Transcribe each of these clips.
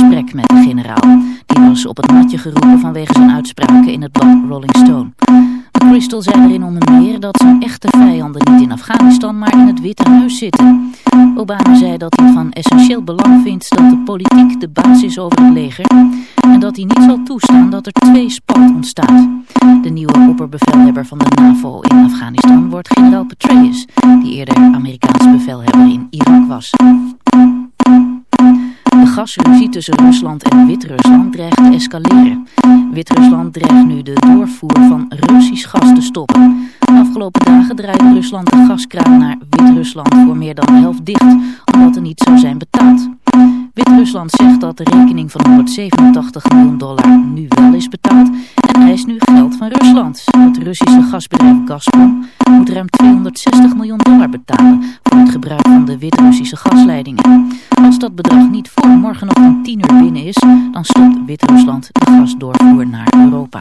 gesprek met de generaal. Die was op het matje geroepen vanwege zijn uitspraken in het blad Rolling Stone. McChrystal zei erin onder meer dat zijn echte vijanden niet in Afghanistan, maar in het Witte Huis zitten. Obama zei dat hij van essentieel belang vindt dat de politiek de baas is over het leger en dat hij niet zal toestaan dat er twee spat ontstaat. De nieuwe opperbevelhebber van de NAVO in Afghanistan wordt generaal Petraeus, die eerder Amerikaans bevelhebber in Irak was. Gasruzie tussen Rusland en Wit-Rusland dreigt te escaleren. Wit-Rusland dreigt nu de doorvoer van Russisch gas te stoppen. De afgelopen dagen draaide Rusland de gaskraan naar Wit-Rusland voor meer dan de helft dicht, omdat er niet zou zijn betaald. Wit-Rusland zegt dat de rekening van 187 miljoen dollar nu wel is betaald en eist nu geld van Rusland. Het Russische gasbedrijf Gazprom moet ruim 260 miljoen dollar betalen voor het gebruik van de Wit-Russische gasleidingen. Als dat bedrag niet voor morgenochtend 10 uur binnen is, dan stopt Wit-Rusland de gasdoorvoer naar Europa.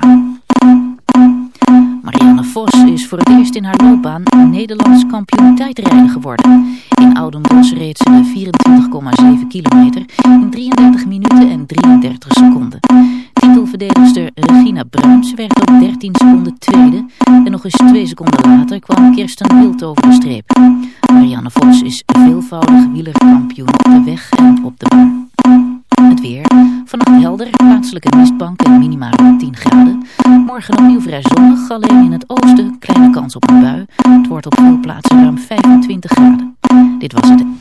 Vos is voor het eerst in haar loopbaan Nederlands kampioen tijdrijden geworden. In Oudenbosch reed ze de 24,7 kilometer in 33 minuten en 33 seconden. Titelverdedigster Regina Bruins werd op 13 seconden tweede en nog eens 2 seconden later kwam Kirsten Wild over de streep. Marianne Vos is veelvoudig wielerkampioen op de weg en op de baan. Het weer. Vannacht helder, plaatselijke mistbank en minimaal 10 graden. Morgen opnieuw vrij zonnig, alleen in het oosten kleine kans op een bui. Het wordt op veel plaatsen ruim 25 graden. Dit was het.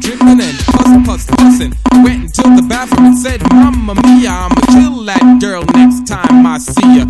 dripping and puss puss pussin'. Went into the bathroom and said, Mamma mia, I'ma kill that girl next time I see ya.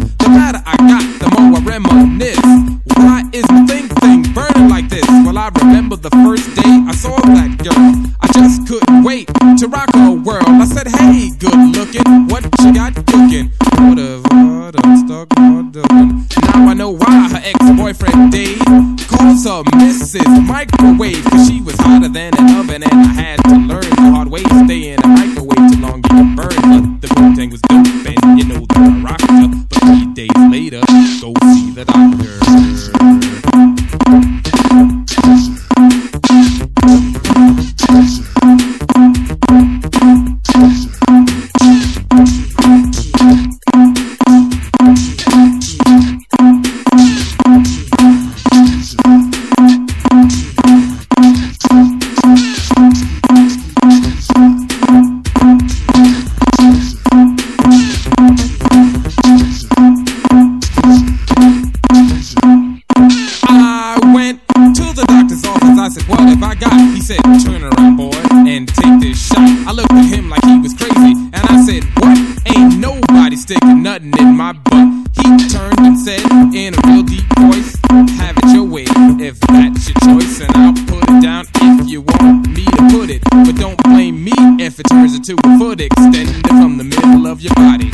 my butt. He turned and said in a real deep voice, Have it your way if that's your choice, and I'll put it down if you want me to put it. But don't blame me if it turns into a foot extending from the middle of your body.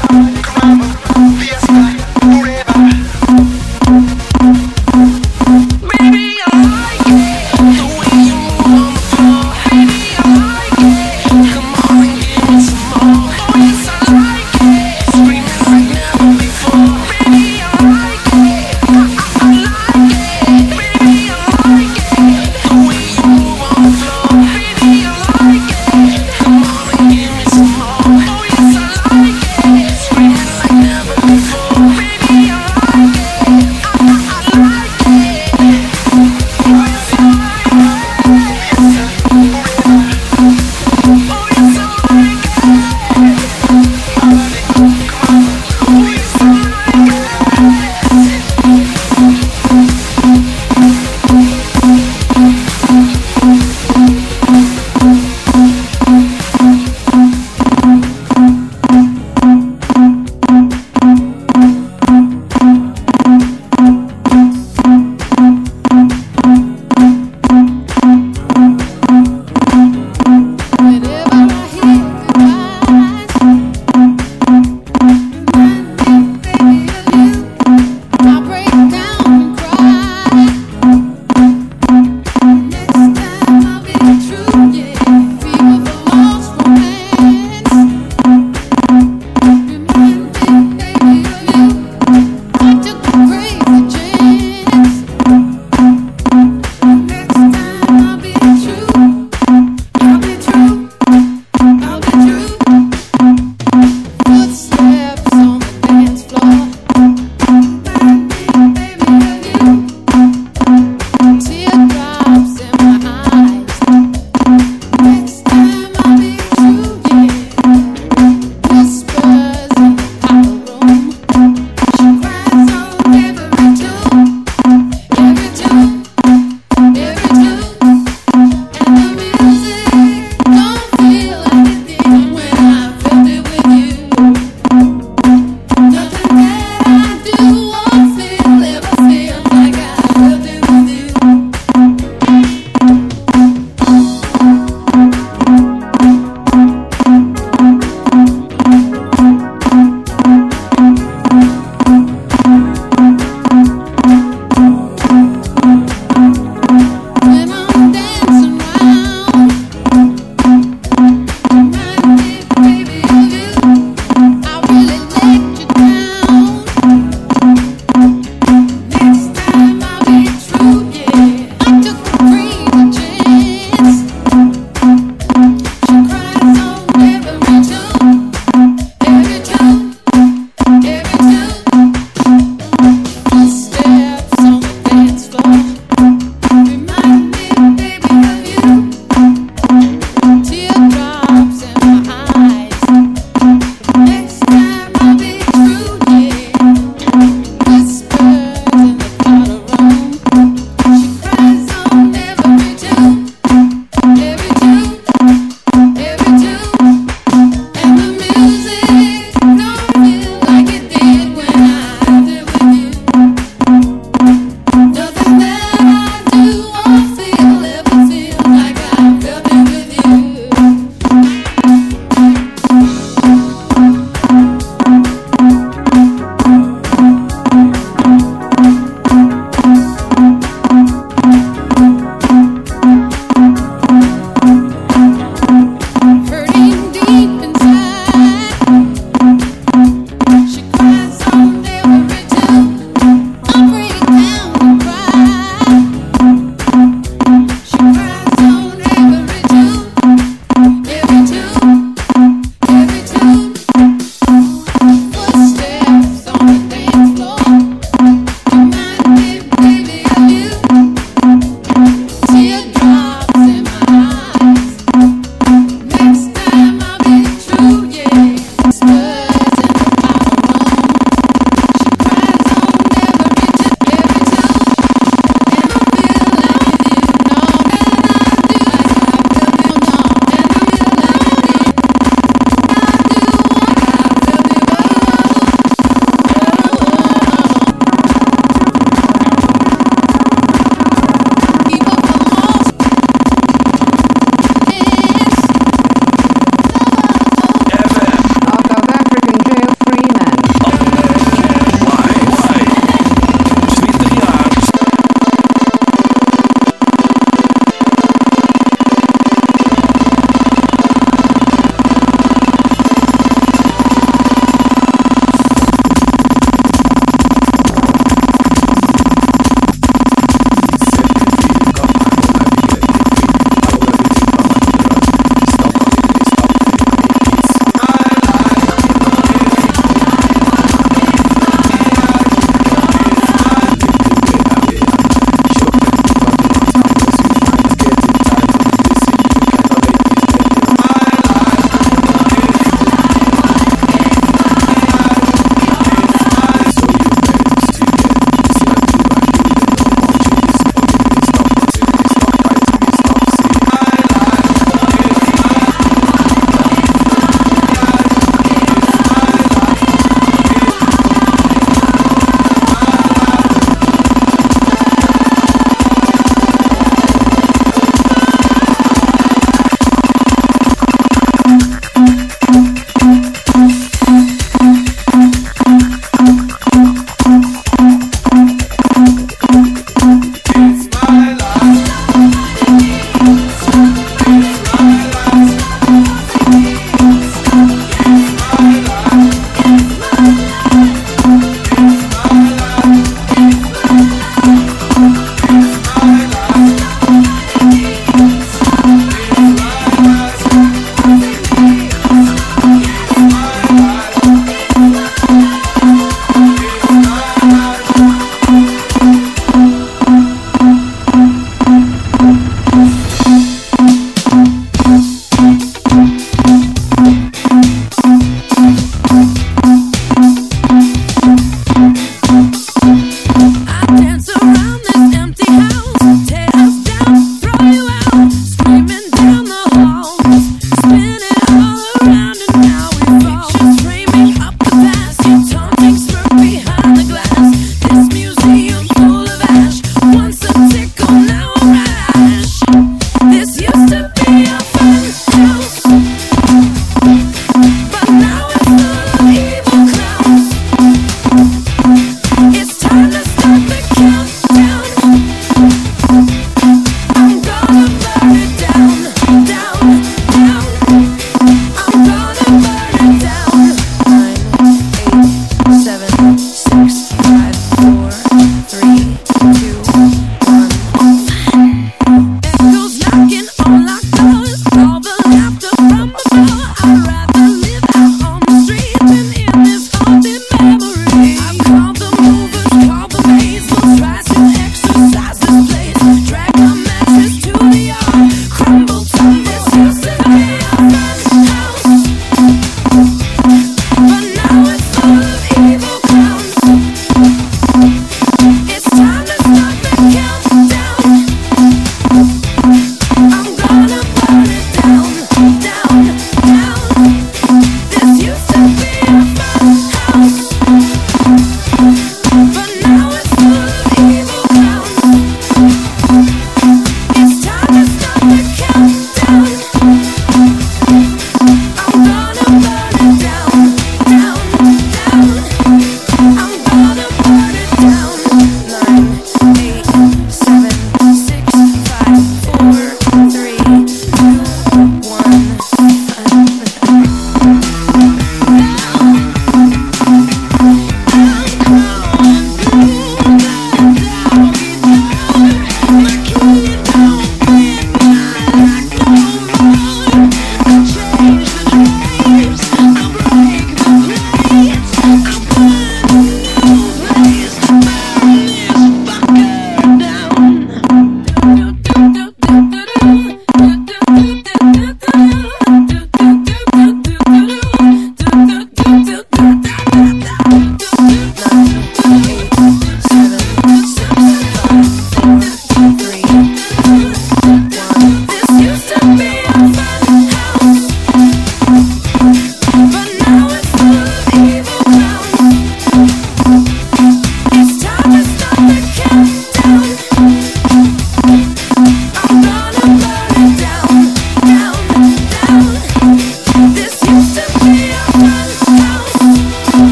Thank you.